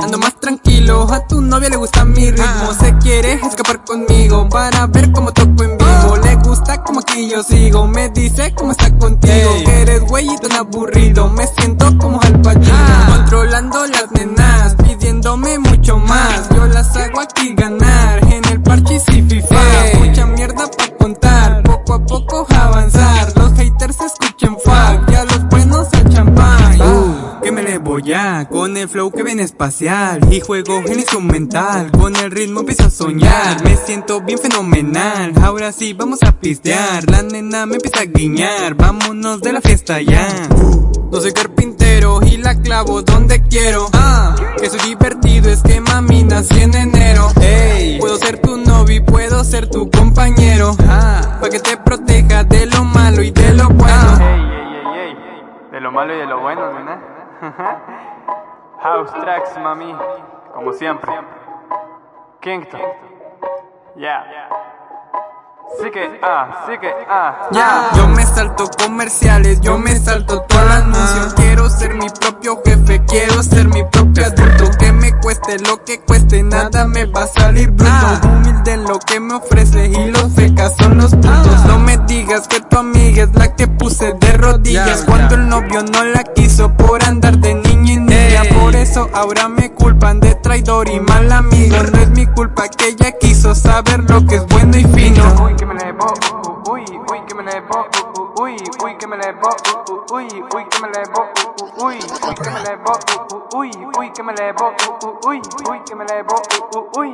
Ando más tranquilo, a tu novia le gusta mi ritmo. Se quiere escapar conmigo para ver cómo toco en vivo. Le gusta como aquí yo sigo, me dice cómo está contigo. Que eres güey y tan aburrido, me siento como al Pacino Controlando las nenas, pidiéndome mucho más. Yo las ya, con el flow que viene espacial Y juego en instrumental, con el ritmo empiezo a soñar. Me siento bien fenomenal, ahora sí vamos a pistear. La nena me empieza a guiñar, vámonos de la fiesta ya. No soy carpintero y la clavo donde quiero. Ah, Que soy divertido, es que mami nací en enero. Ey, Puedo ser tu novio puedo ser tu compañero. Ah, Pa' que te proteja de lo malo y de lo bueno. De lo malo y de lo bueno, nena. House tracks, mami. Como siempre. Kingston. Yeah. Sí que, ah, sí que, ah. Ya, yo me salto comerciales, yo me salto todo el anuncio. Quiero ser mi propio jefe, quiero ser mi propio adulto. Que me cueste lo que cueste, nada me va a salir bruto. Lo que me ofrece y los fecas son los putos. No me digas que tu amiga es la que puse de rodillas. Cuando el novio no la quiso por andar de niña y niña. Por eso ahora me culpan de traidor y mal amigo. No es mi culpa que ella quiso saber lo que es bueno y fino. Uy, que me uh, uh, uy, uy, que me uh, uh, uy, uy, que me uh, uh, uy, uy, que me uh, uh, uy, uy, que me uh, uh, uy, uy, que me uh, uh, uy, uy, que me uh, uh, uy.